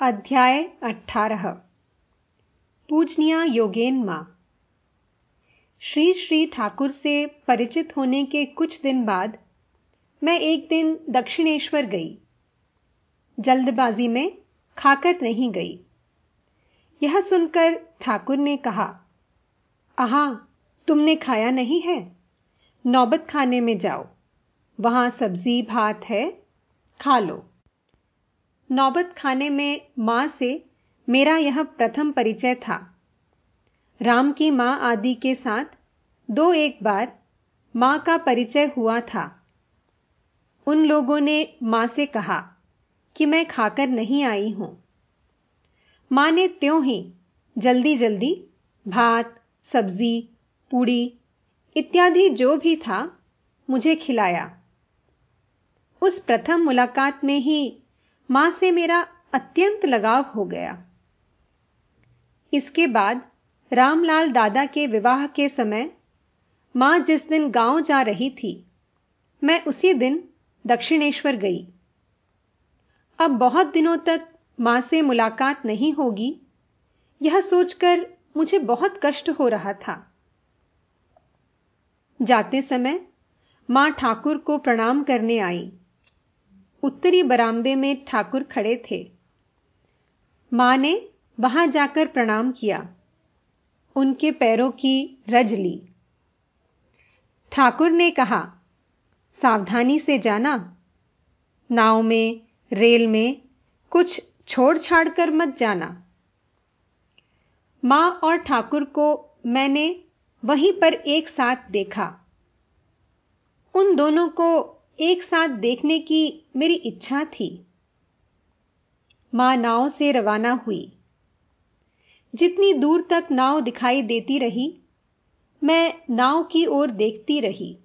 अध्याय अठारह पूजनिया योगेन माँ। श्री श्री ठाकुर से परिचित होने के कुछ दिन बाद मैं एक दिन दक्षिणेश्वर गई। जल्दबाजी में खाकर नहीं गई। यह सुनकर ठाकुर ने कहा, आहा, तुमने खाया नहीं है? नौबत खाने में जाओ। वहाँ सब्ज़ी, भात है, खा लो। नौबत खाने में माँ से मेरा यह प्रथम परिचय था। राम की माँ आदि के साथ दो एक बार माँ का परिचय हुआ था। उन लोगों ने माँ से कहा कि मैं खाकर नहीं आई हूँ। माँ ने त्यों ही जल्दी जल्दी भात, सब्ज़ी, पूड़ी इत्यादि जो भी था मुझे खिलाया। उस प्रथम मुलाकात में ही माँ से मेरा अत्यंत लगाव हो गया। इसके बाद रामलाल दादा के विवाह के समय माँ जिस दिन गाँव जा रही थी, मैं उसी दिन दक्षिणेश्वर गई। अब बहुत दिनों तक माँ से मुलाकात नहीं होगी, यह सोचकर मुझे बहुत कष्ट हो रहा था। जाते समय माँ ठाकुर को प्रणाम करने आई। उत्तरी बरामदे में ठाकुर खड़े थे। माँ ने वहाँ जाकर प्रणाम किया। उनके पैरों की रज ली। ठाकुर ने कहा, सावधानी से जाना। नाव में, रेल में कुछ छोड़ छाड़ कर मत जाना। माँ और ठाकुर को मैंने वहीं पर एक साथ देखा। उन दोनों को एक साथ देखने की मेरी इच्छा थी। माँ नाव से रवाना हुई। जितनी दूर तक नाव दिखाई देती रही, मैं नाव की ओर देखती रही।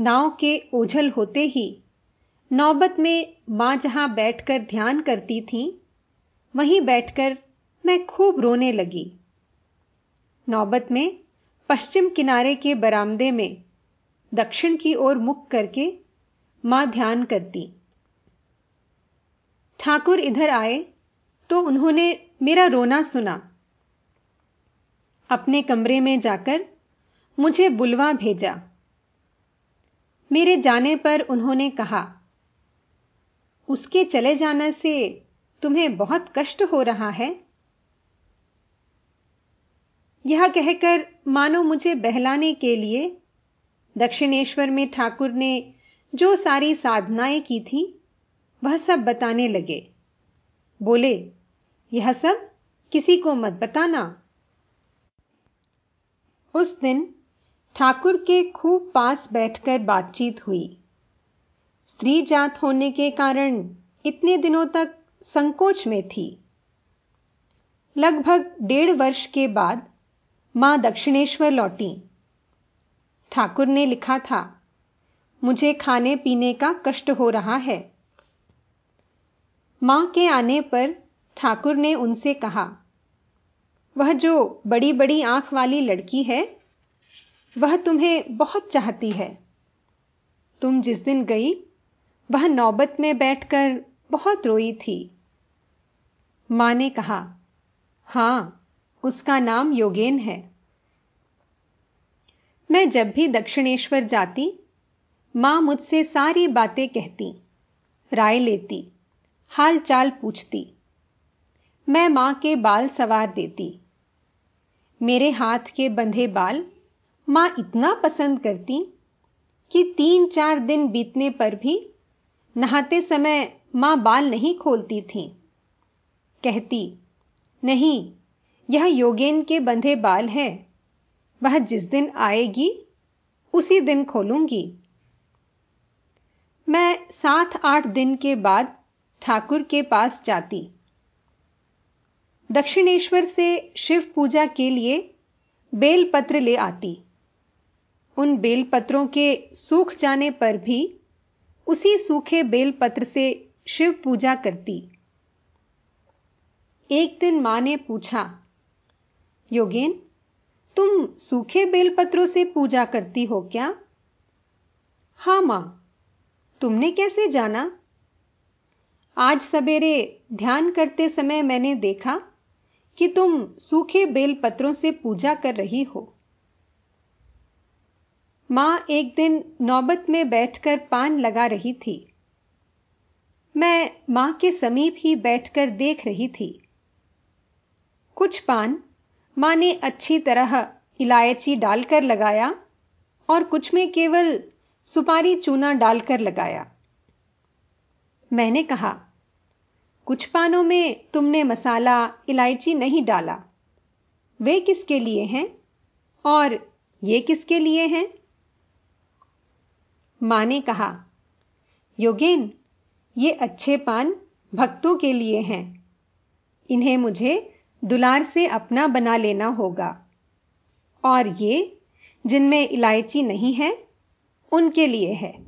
नाव के ओझल होते ही नौबत में माँ जहाँ बैठकर ध्यान करती थी, वहीं बैठकर मैं खूब रोने लगी। नौबत में पश्चिम किनारे के बरामदे में दक्षिण की ओर मुख करके माँ ध्यान करती। ठाकुर इधर आए तो उन्होंने मेरा रोना सुना। अपने कमरे में जाकर मुझे बुलवा भेजा। मेरे जाने पर उन्होंने कहा, उसके चले जाने से तुम्हें बहुत कष्ट हो रहा है? यह कहकर मानो मुझे बहलाने के लिए दक्षिणेश्वर में ठाकुर ने जो सारी साधनाएँ की थी, वह सब बताने लगे। बोले, यह सब किसी को मत बताना। उस दिन ठाकुर के खूब पास बैठकर बातचीत हुई। स्त्री जात होने के कारण इतने दिनों तक संकोच में थी। लगभग डेढ़ वर्ष के बाद माँ दक्षिणेश्वर लौटी। ठाकुर ने लिखा था, मुझे खाने पीने का कष्ट हो रहा है। माँ के आने पर ठाकुर ने उनसे कहा, वह जो बड़ी बड़ी आँख वाली लड़की है, वह तुम्हें बहुत चाहती है। तुम जिस दिन गई, वह नौबत में बैठकर बहुत रोई थी। माँ ने कहा, हाँ, उसका नाम योगेन है। मैं जब भी दक्षिणेश्वर जाती, माँ मुझसे सारी बातें कहती, राय लेती हाल चाल पूछती। मैं माँ के बाल सवार देती। मेरे हाथ के बंधे बाल माँ इतना पसंद करती कि तीन चार दिन बीतने पर भी नहाते समय माँ बाल नहीं खोलती थी। कहती, नहीं, यह योगेन के बंधे बाल है। वह जिस दिन आएगी, उसी दिन खोलूँगी। मैं सात आठ दिन के बाद ठाकुर के पास जाती। दक्षिणेश्वर से शिव पूजा के लिए बेलपत्र ले आती। उन बेलपत्रों के सूख जाने पर भी उसी सूखे बेलपत्र से शिव पूजा करती। एक दिन माँ ने पूछा, योगेन सूखे बेलपत्रों से पूजा करती हो क्या? हाँ, माँ। तुमने कैसे जाना? आज सवेरे ध्यान करते समय मैंने देखा कि तुम सूखे बेलपत्रों से पूजा कर रही हो। माँ एक दिन नौबत में बैठकर पान लगा रही थी। मैं माँ के समीप ही बैठकर देख रही थी। कुछ पान माँ ने अच्छी तरह इलायची डालकर लगाया और कुछ में केवल सुपारी चूना डालकर लगाया। मैंने कहा, कुछ पानों में तुमने मसाला इलायची नहीं डाला। वे किसके लिए हैं और ये किसके लिए हैं? माँ ने कहा, योगेन, ये अच्छे पान भक्तों के लिए हैं। इन्हें मुझे दुलार से अपना बना लेना होगा। और ये, जिनमें इलायची नहीं है, उनके लिए है।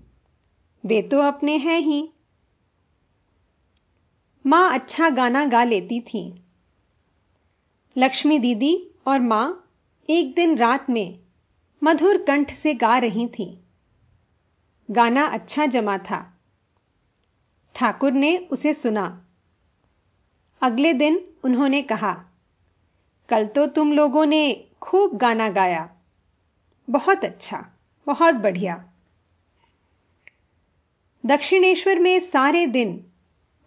वे तो अपने हैं ही। माँ अच्छा गाना गा लेती थी। लक्ष्मी दीदी और माँ एक दिन रात में मधुर कंठ से गा रही थी। गाना अच्छा जमा था। ठाकुर ने उसे सुना। अगले दिन उन्होंने कहा, कल तो तुम लोगों ने खूब गाना गाया। बहुत अच्छा बहुत बढ़िया। दक्षिणेश्वर में सारे दिन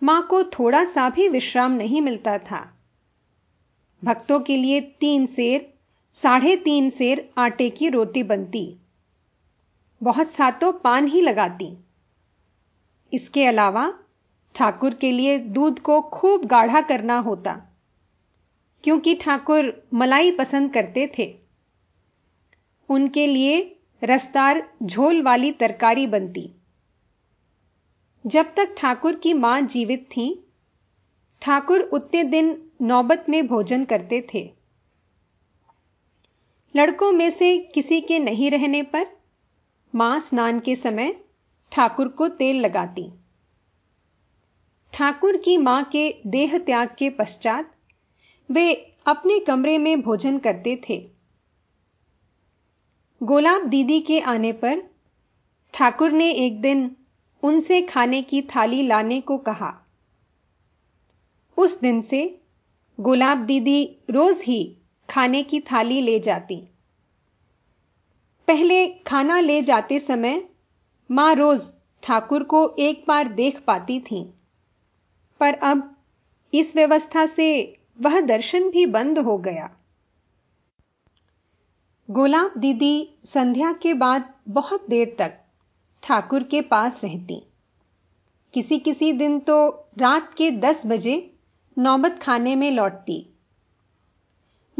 माँ को थोड़ा सा भी विश्राम नहीं मिलता था। भक्तों के लिए तीन सेर साढ़े तीन सेर आटे की रोटी बनती। बहुत सा तो पान ही लगाती। इसके अलावा ठाकुर के लिए दूध को खूब गाढ़ा करना होता। क्योंकि ठाकुर मलाई पसंद करते थे। उनके लिए रसदार झोल वाली तरकारी बनती। जब तक ठाकुर की माँ जीवित थी, ठाकुर उतने दिन नौबत में भोजन करते थे। लड़कों में से किसी के नहीं रहने पर माँ स्नान के समय ठाकुर को तेल लगाती। ठाकुर की माँ के देह त्याग के पश्चात वे अपने कमरे में भोजन करते थे। गोलाब दीदी के आने पर ठाकुर ने एक दिन उनसे खाने की थाली लाने को कहा। उस दिन से गुलाब दीदी रोज ही खाने की थाली ले जाती। पहले खाना ले जाते समय माँ रोज ठाकुर को एक बार देख पाती थी। पर अब इस व्यवस्था से वह दर्शन भी बंद हो गया। गुलाब दीदी संध्या के बाद बहुत देर तक ठाकुर के पास रहती। किसी किसी दिन तो रात के दस बजे नौबत खाने में लौटती।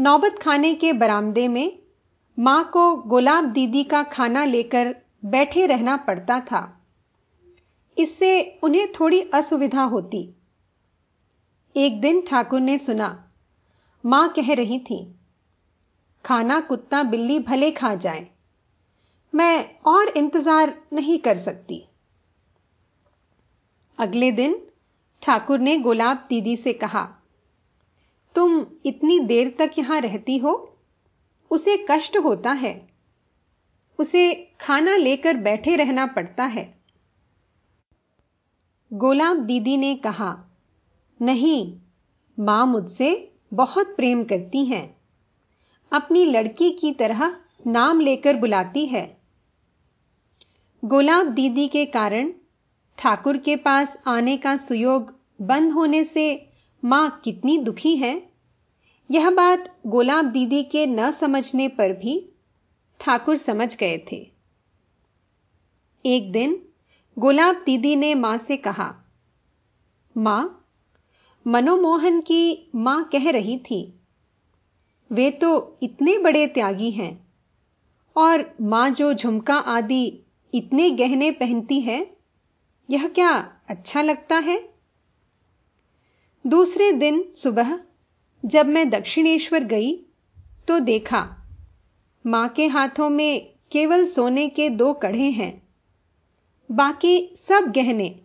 नौबत खाने के बरामदे में माँ को गुलाब दीदी का खाना लेकर बैठे रहना पड़ता था। इससे उन्हें थोड़ी असुविधा होती। एक दिन ठाकुर ने सुना, माँ कह रही थी, खाना कुत्ता बिल्ली भले खा जाए, मैं और इंतज़ार नहीं कर सकती. अगले दिन ठाकुर ने गुलाब दीदी से कहा, तुम इतनी देर तक यहाँ रहती हो? उसे कष्ट होता है। उसे खाना लेकर बैठे रहना पड़ता है। गोलाब दीदी ने कहा नहीं, माँ मुझसे बहुत प्रेम करती हैं। अपनी लड़की की तरह नाम लेकर बुलाती है। गुलाब दीदी के कारण ठाकुर के पास आने का सुयोग बंद होने से माँ कितनी दुखी है। यह बात गुलाब दीदी के न समझने पर भी ठाकुर समझ गए थे। एक दिन गुलाब दीदी ने माँ से कहा, माँ मनोमोहन की माँ कह रही थी, वे तो इतने बड़े त्यागी हैं, और माँ जो झुमका आदि इतने गहने पहनती है, यह क्या अच्छा लगता है? दूसरे दिन सुबह, जब मैं दक्षिणेश्वर गई तो देखा, माँ के हाथों में केवल सोने के दो कड़े हैं, बाकी सब गहने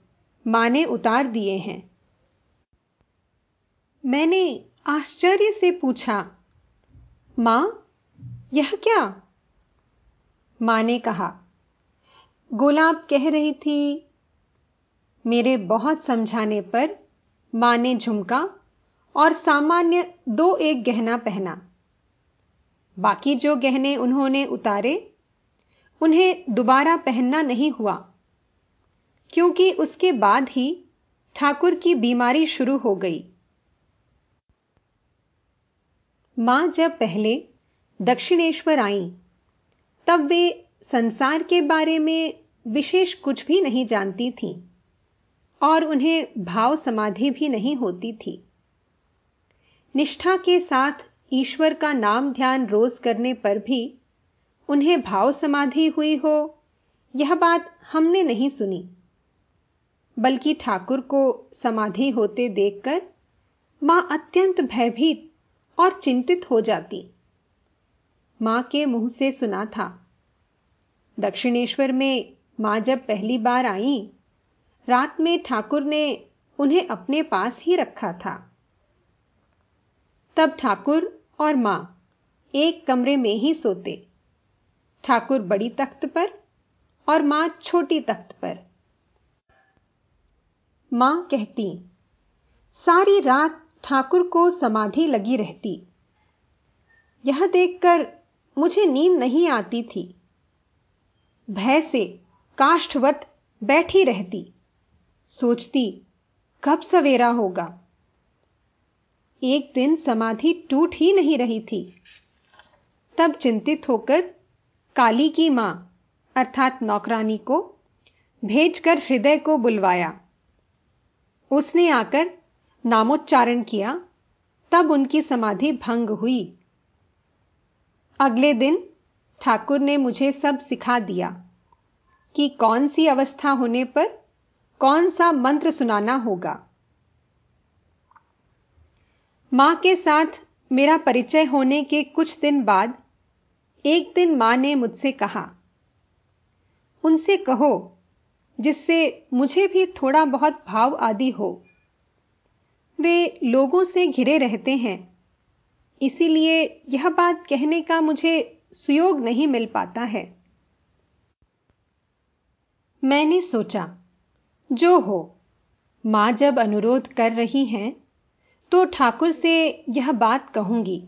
माँ ने उतार दिए हैं। मैंने आश्चर्य से पूछा, माँ, यह क्या? माँ ने कहा, गुलाब कह रही थी, मेरे बहुत समझाने पर माँ ने झुमका और सामान्य दो एक गहना पहना। बाकी जो गहने उन्होंने उतारे, उन्हें दोबारा पहनना नहीं हुआ, क्योंकि उसके बाद ही ठाकुर की बीमारी शुरू हो गई। माँ जब पहले दक्षिणेश्वर आई, तब वे संसार के बारे में विशेष कुछ भी नहीं जानती थीं और उन्हें भाव समाधि भी नहीं होती थी। निष्ठा के साथ ईश्वर का नाम ध्यान रोज करने पर भी उन्हें भाव समाधि हुई हो, यह बात हमने नहीं सुनी। बल्कि ठाकुर को समाधि होते देखकर माँ अत्यंत भयभीत और चिंतित हो जाती। माँ के मुँह से सुना था, दक्षिणेश्वर में माँ जब पहली बार आई, रात में ठाकुर ने उन्हें अपने पास ही रखा था। तब ठाकुर और माँ एक कमरे में ही सोते। ठाकुर बड़ी तख्त पर और माँ छोटी तख्त पर। माँ कहती, सारी रात ठाकुर को समाधि लगी रहती। यह देखकर मुझे नींद नहीं आती थी। भय से काष्ठवत बैठी रहती। सोचती, कब सवेरा होगा? एक दिन समाधि टूट ही नहीं रही थी। तब चिंतित होकर काली की माँ, अर्थात नौकरानी को, भेजकर हृदय को बुलवाया। उसने आकर नामोच्चारण किया, तब उनकी समाधि भंग हुई। अगले दिन ठाकुर ने मुझे सब सिखा दिया कि कौन सी अवस्था होने पर कौन सा मंत्र सुनाना होगा। माँ के साथ मेरा परिचय होने के कुछ दिन बाद एक दिन माँ ने मुझसे कहा, उनसे कहो, जिससे मुझे भी थोड़ा बहुत भाव आदि हो। वे लोगों से घिरे रहते हैं। इसीलिए यह बात कहने का मुझे सुयोग नहीं मिल पाता है। मैंने सोचा, जो हो, माँ जब अनुरोध कर रही हैं तो ठाकुर से यह बात कहूँगी।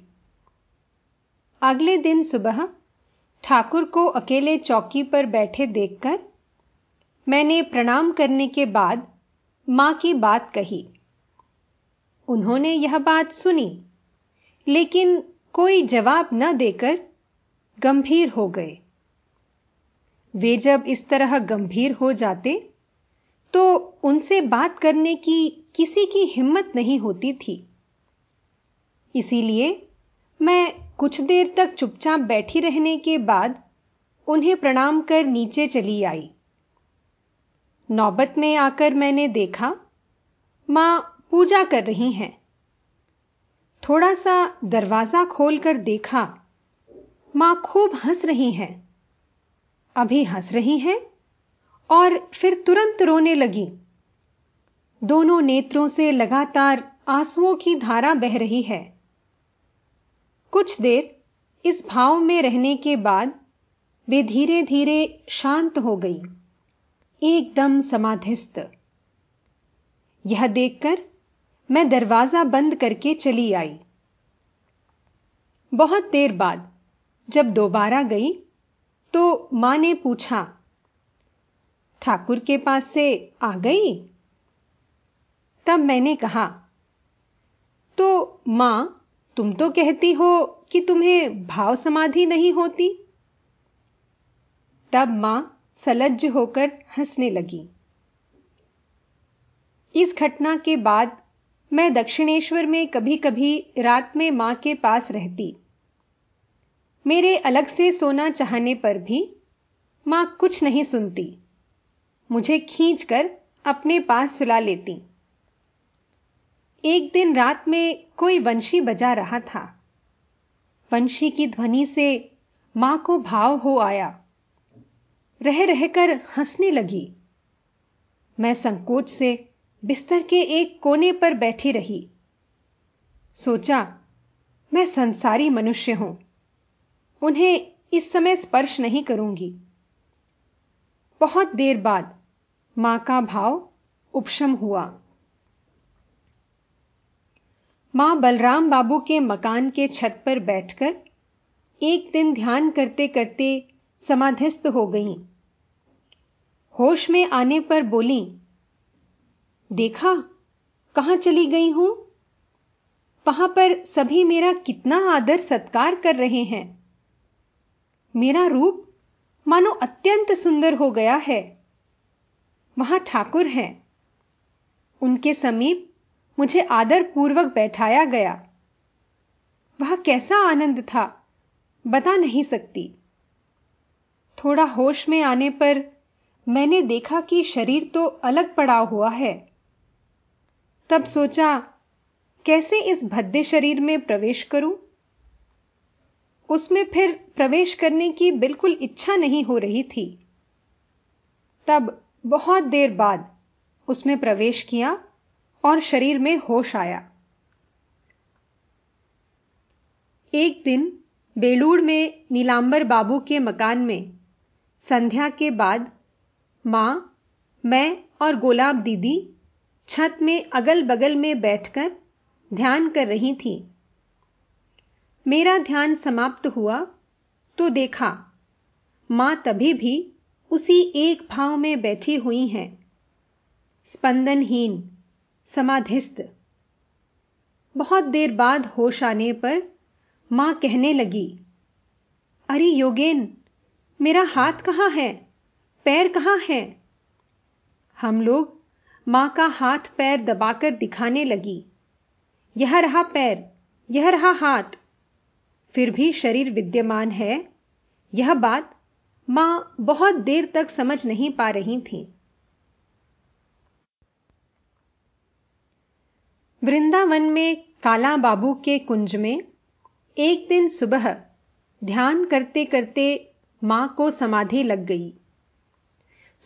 अगले दिन सुबह ठाकुर को अकेले चौकी पर बैठे देखकर मैंने प्रणाम करने के बाद माँ की बात कही। उन्होंने यह बात सुनी, लेकिन कोई जवाब न देकर गंभीर हो गए। वे जब इस तरह गंभीर हो जाते तो उनसे बात करने की किसी की हिम्मत नहीं होती थी। इसीलिए मैं कुछ देर तक चुपचाप बैठी रहने के बाद उन्हें प्रणाम कर नीचे चली आई। नौबत में आकर मैंने देखा, माँ पूजा कर रही हैं। थोड़ा सा दरवाज़ा खोलकर देखा। माँ खूब हंस रही हैं। अभी हंस रही हैं और फिर तुरंत रोने लगी। दोनों नेत्रों से लगातार आंसुओं की धारा बह रही है। कुछ देर इस भाव में रहने के बाद वे धीरे धीरे शांत हो गई। एकदम समाधिस्थ। यह देखकर मैं दरवाज़ा बंद करके चली आई। बहुत देर बाद जब दोबारा गई तो माँ ने पूछा, ठाकुर के पास से आ गई? तब मैंने कहा तो माँ, तुम तो कहती हो कि तुम्हें भाव समाधि नहीं होती? तब माँ सलज्ज होकर हंसने लगी। इस घटना के बाद मैं दक्षिणेश्वर में कभी कभी रात में माँ के पास रहती। मेरे अलग से सोना चाहने पर भी माँ कुछ नहीं सुनती। मुझे खींचकर अपने पास सुला लेती। एक दिन रात में कोई वंशी बजा रहा था। वंशी की ध्वनि से माँ को भाव हो आया। रह रहकर हंसने लगी। मैं संकोच से बिस्तर के एक कोने पर बैठी रही। सोचा, मैं संसारी मनुष्य हूँ, उन्हें इस समय स्पर्श नहीं करूँगी। बहुत देर बाद माँ का भाव उपशम हुआ। माँ बलराम बाबू के मकान के छत पर बैठकर एक दिन ध्यान करते करते समाधिस्थ हो गई। होश में आने पर बोली देखा? कहाँ चली गई हूँ? वहाँ पर सभी मेरा कितना आदर सत्कार कर रहे हैं। मेरा रूप मानो अत्यंत सुंदर हो गया है। वहाँ ठाकुर हैं। उनके समीप मुझे आदर पूर्वक बैठाया गया। वह कैसा आनंद था, बता नहीं सकती। थोड़ा होश में आने पर मैंने देखा कि शरीर तो अलग पड़ा हुआ है। तब सोचा, कैसे इस भद्दे शरीर में प्रवेश करूँ? उसमें फिर प्रवेश करने की बिल्कुल इच्छा नहीं हो रही थी। तब बहुत देर बाद उसमें प्रवेश किया और शरीर में होश आया। एक दिन बेलूड़ में नीलांबर बाबू के मकान में, संध्या के बाद माँ, मैं और गोलाब दीदी छत में अगल बगल में बैठकर ध्यान कर रही थी। मेरा ध्यान समाप्त हुआ तो देखा, माँ तभी भी उसी एक भाव में बैठी हुई हैं। स्पंदनहीन, समाधिस्थ। बहुत देर बाद होश आने पर माँ कहने लगी, अरे योगेन, मेरा हाथ कहाँ है? पैर कहाँ है? हम लोग माँ का हाथ पैर दबाकर दिखाने लगी। यह रहा पैर, यह रहा हाथ। फिर भी शरीर विद्यमान है। यह बात माँ बहुत देर तक समझ नहीं पा रही थी। वृंदावन में काला बाबू के कुंज में एक दिन सुबह ध्यान करते करते माँ को समाधि लग गई।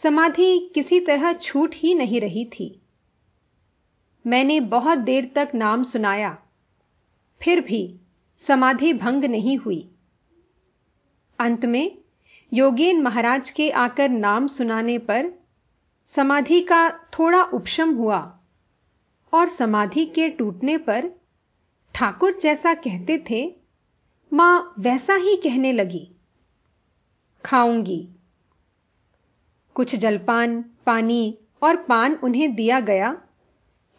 समाधि किसी तरह छूट ही नहीं रही थी। मैंने बहुत देर तक नाम सुनाया। फिर भी समाधि भंग नहीं हुई। अंत में योगेन महाराज के आकर नाम सुनाने पर समाधि का थोड़ा उपशम हुआ और समाधि के टूटने पर ठाकुर जैसा कहते थे, माँ वैसा ही कहने लगी। खाऊँगी। कुछ जलपान, पानी और पान उन्हें दिया गया।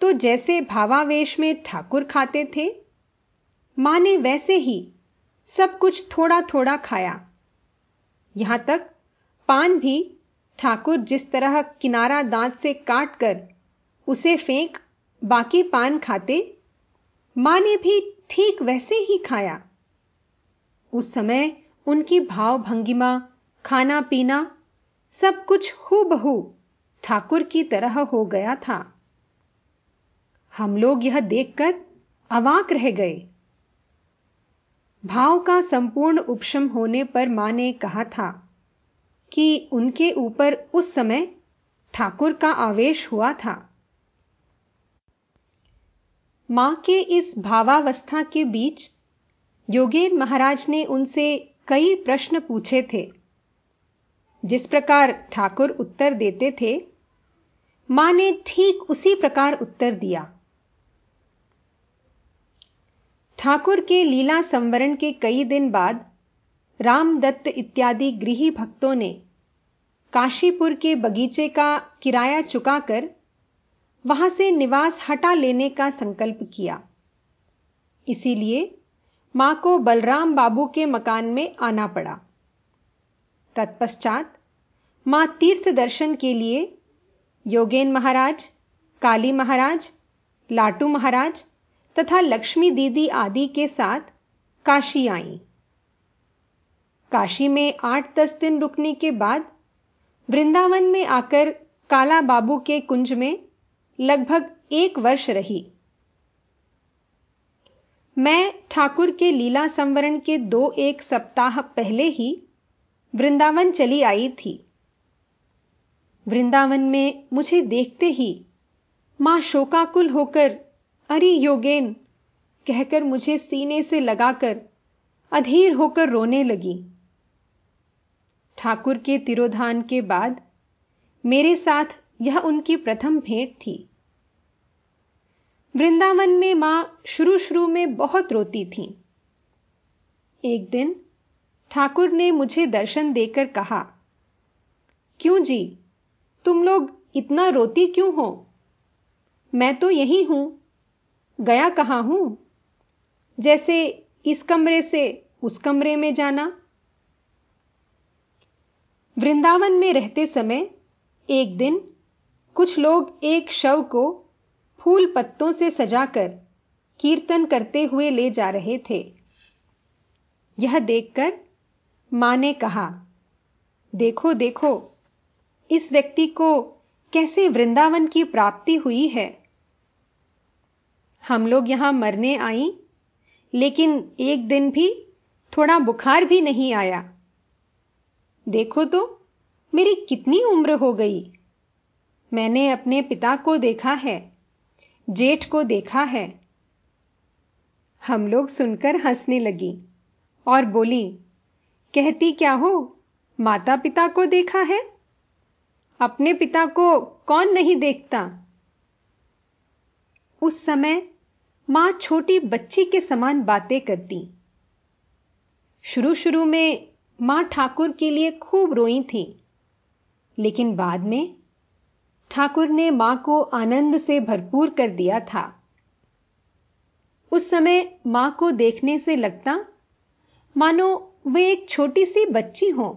तो जैसे भावावेश में ठाकुर खाते थे, माँ ने वैसे ही सब कुछ थोड़ा थोड़ा खाया। यहाँ तक पान भी ठाकुर जिस तरह किनारा दांत से काट कर उसे फेंक बाकी पान खाते, माँ ने भी ठीक वैसे ही खाया। उस समय उनकी भाव भंगिमा खाना पीना सब कुछ हु बहु ठाकुर की तरह हो गया था। हम लोग यह देखकर अवाक रह गए। भाव का संपूर्ण उपशम होने पर माँ ने कहा था कि उनके ऊपर उस समय ठाकुर का आवेश हुआ था। माँ के इस भावावस्था के बीच योगेन महाराज ने उनसे कई प्रश्न पूछे थे। जिस प्रकार ठाकुर उत्तर देते थे, माँ ने ठीक उसी प्रकार उत्तर दिया। ठाकुर के लीला संवरण के कई दिन बाद रामदत्त इत्यादि गृही भक्तों ने काशीपुर के बगीचे का किराया चुकाकर वहाँ से निवास हटा लेने का संकल्प किया। इसीलिए माँ को बलराम बाबू के मकान में आना पड़ा। तत्पश्चात माँ तीर्थ दर्शन के लिए योगेन महाराज, काली महाराज, लाटू महाराज तथा लक्ष्मी दीदी आदि के साथ काशी आई। काशी में आठ दस दिन रुकने के बाद वृंदावन में आकर काला बाबू के कुंज में लगभग एक वर्ष रही। मैं ठाकुर के लीला संवरण के दो एक सप्ताह पहले ही वृंदावन चली आई थी। वृंदावन में मुझे देखते ही माँ शोकाकुल होकर, अरे योगेन, कहकर मुझे सीने से लगाकर अधीर होकर रोने लगी। ठाकुर के तिरोधान के बाद मेरे साथ यह उनकी प्रथम भेंट थी। वृंदावन में माँ शुरू शुरू में बहुत रोती थी। एक दिन ठाकुर ने मुझे दर्शन देकर कहा, क्यों जी? तुम लोग इतना रोती क्यों हो? मैं तो यही हूँ। गया कहाँ हूँ? जैसे इस कमरे से उस कमरे में जाना। वृंदावन में रहते समय एक दिन कुछ लोग एक शव को फूल पत्तों से सजाकर कीर्तन करते हुए ले जा रहे थे। यह देखकर माँ ने कहा, देखो देखो, इस व्यक्ति को कैसे वृंदावन की प्राप्ति हुई है? हम लोग यहाँ मरने आई, लेकिन एक दिन भी थोड़ा बुखार भी नहीं आया। देखो तो मेरी कितनी उम्र हो गई। मैंने अपने पिता को देखा है, जेठ को देखा है। हम लोग सुनकर हंसने लगी और बोली कहती क्या हो? माता पिता को देखा है? अपने पिता को कौन नहीं देखता? उस समय माँ छोटी बच्ची के समान बातें करती। शुरू शुरू में माँ ठाकुर के लिए खूब रोई थी। लेकिन बाद में ठाकुर ने माँ को आनंद से भरपूर कर दिया था। उस समय माँ को देखने से लगता, मानो वे एक छोटी सी बच्ची हो।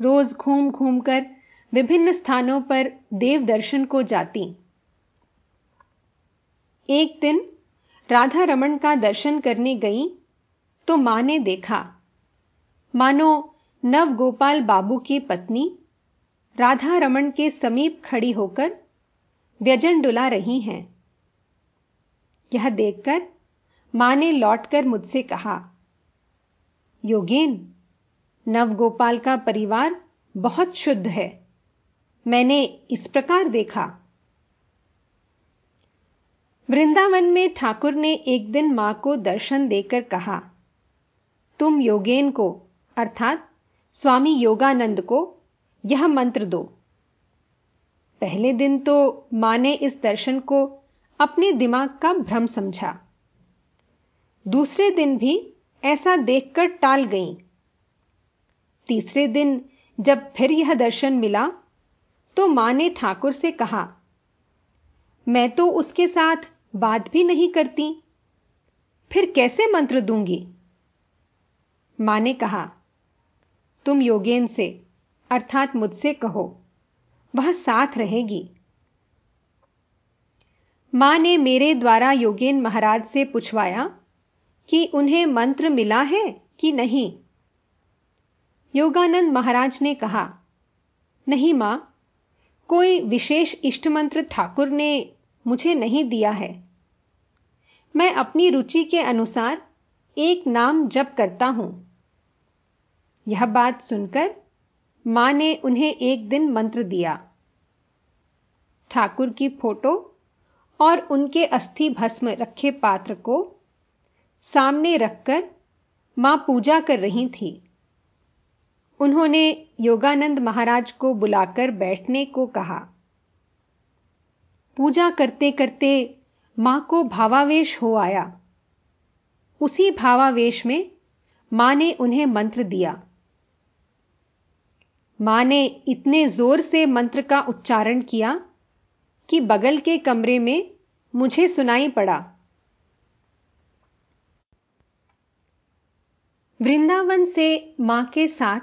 रोज घूम घूम कर विभिन्न स्थानों पर देव दर्शन को जाती। एक दिन राधा रमन का दर्शन करने गई तो माँ ने देखा, मानो नव गोपाल बाबू की पत्नी राधा रमन के समीप खड़ी होकर व्यजन डुला रही हैं। यह देखकर माँ ने लौटकर मुझसे कहा योगेन, नवगोपाल का परिवार बहुत शुद्ध है। मैंने इस प्रकार देखा। वृंदावन में ठाकुर ने एक दिन माँ को दर्शन देकर कहा, तुम योगेन को, अर्थात स्वामी योगानंद को, यह मंत्र दो। पहले दिन तो माँ ने इस दर्शन को अपने दिमाग का भ्रम समझा। दूसरे दिन भी ऐसा देखकर टाल गई। तीसरे दिन जब फिर यह दर्शन मिला तो माँ ने ठाकुर से कहा, मैं तो उसके साथ बात भी नहीं करती। फिर कैसे मंत्र दूँगी? माँ ने कहा, तुम योगेन से, अर्थात मुझसे कहो, वह साथ रहेगी। माँ ने मेरे द्वारा योगेन महाराज से पूछवाया कि उन्हें मंत्र मिला है कि नहीं? योगानंद महाराज ने कहा, नहीं माँ, कोई विशेष इष्ट मंत्र ठाकुर ने मुझे नहीं दिया है। मैं अपनी रुचि के अनुसार एक नाम जप करता हूँ। यह बात सुनकर माँ ने उन्हें एक दिन मंत्र दिया। ठाकुर की फ़ोटो और उनके अस्थि भस्म रखे पात्र को सामने रखकर माँ पूजा कर रही थी। उन्होंने योगानंद महाराज को बुलाकर बैठने को कहा। पूजा करते करते माँ को भावावेश हो आया। उसी भावावेश में माँ ने उन्हें मंत्र दिया। माँ ने इतने ज़ोर से मंत्र का उच्चारण किया कि बगल के कमरे में मुझे सुनाई पड़ा। वृंदावन से माँ के साथ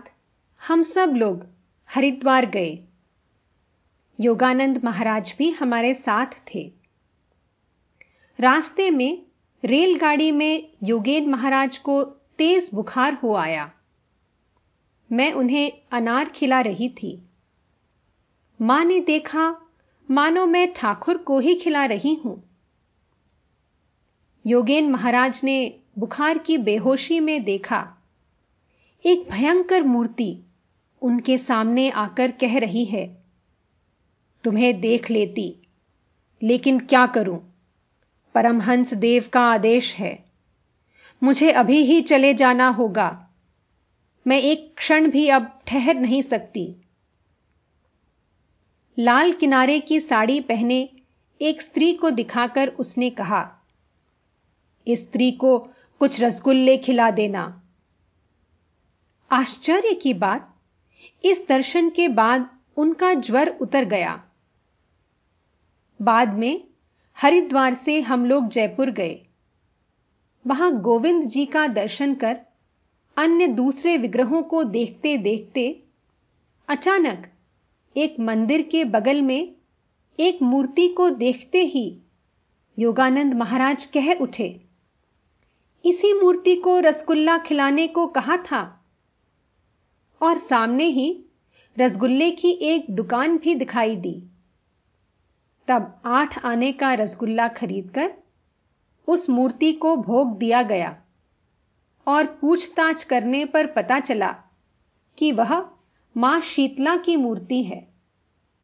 हम सब लोग हरिद्वार गए। योगानंद महाराज भी हमारे साथ थे। रास्ते में रेलगाड़ी में योगेन महाराज को तेज बुखार हो आया। मैं उन्हें अनार खिला रही थी। माँ ने देखा, मानो मैं ठाकुर को ही खिला रही हूँ। योगेन महाराज ने बुखार की बेहोशी में देखा। एक भयंकर मूर्ति उनके सामने आकर कह रही है, तुम्हें देख लेती, लेकिन क्या करूँ? परमहंस देव का आदेश है। मुझे अभी ही चले जाना होगा। मैं एक क्षण भी अब ठहर नहीं सकती। लाल किनारे की साड़ी पहने एक स्त्री को दिखाकर उसने कहा, इस स्त्री को कुछ रसगुल्ले खिला देना। आश्चर्य की बात, इस दर्शन के बाद उनका ज्वर उतर गया। बाद में हरिद्वार से हम लोग जयपुर गए। वहाँ गोविंद जी का दर्शन कर अन्य दूसरे विग्रहों को देखते देखते अचानक एक मंदिर के बगल में एक मूर्ति को देखते ही योगानंद महाराज कह उठे। इसी मूर्ति को रसगुल्ला खिलाने को कहा था। और सामने ही रसगुल्ले की एक दुकान भी दिखाई दी। तब आठ आने का रसगुल्ला खरीदकर उस मूर्ति को भोग दिया गया और पूछताछ करने पर पता चला कि वह माँ शीतला की मूर्ति है।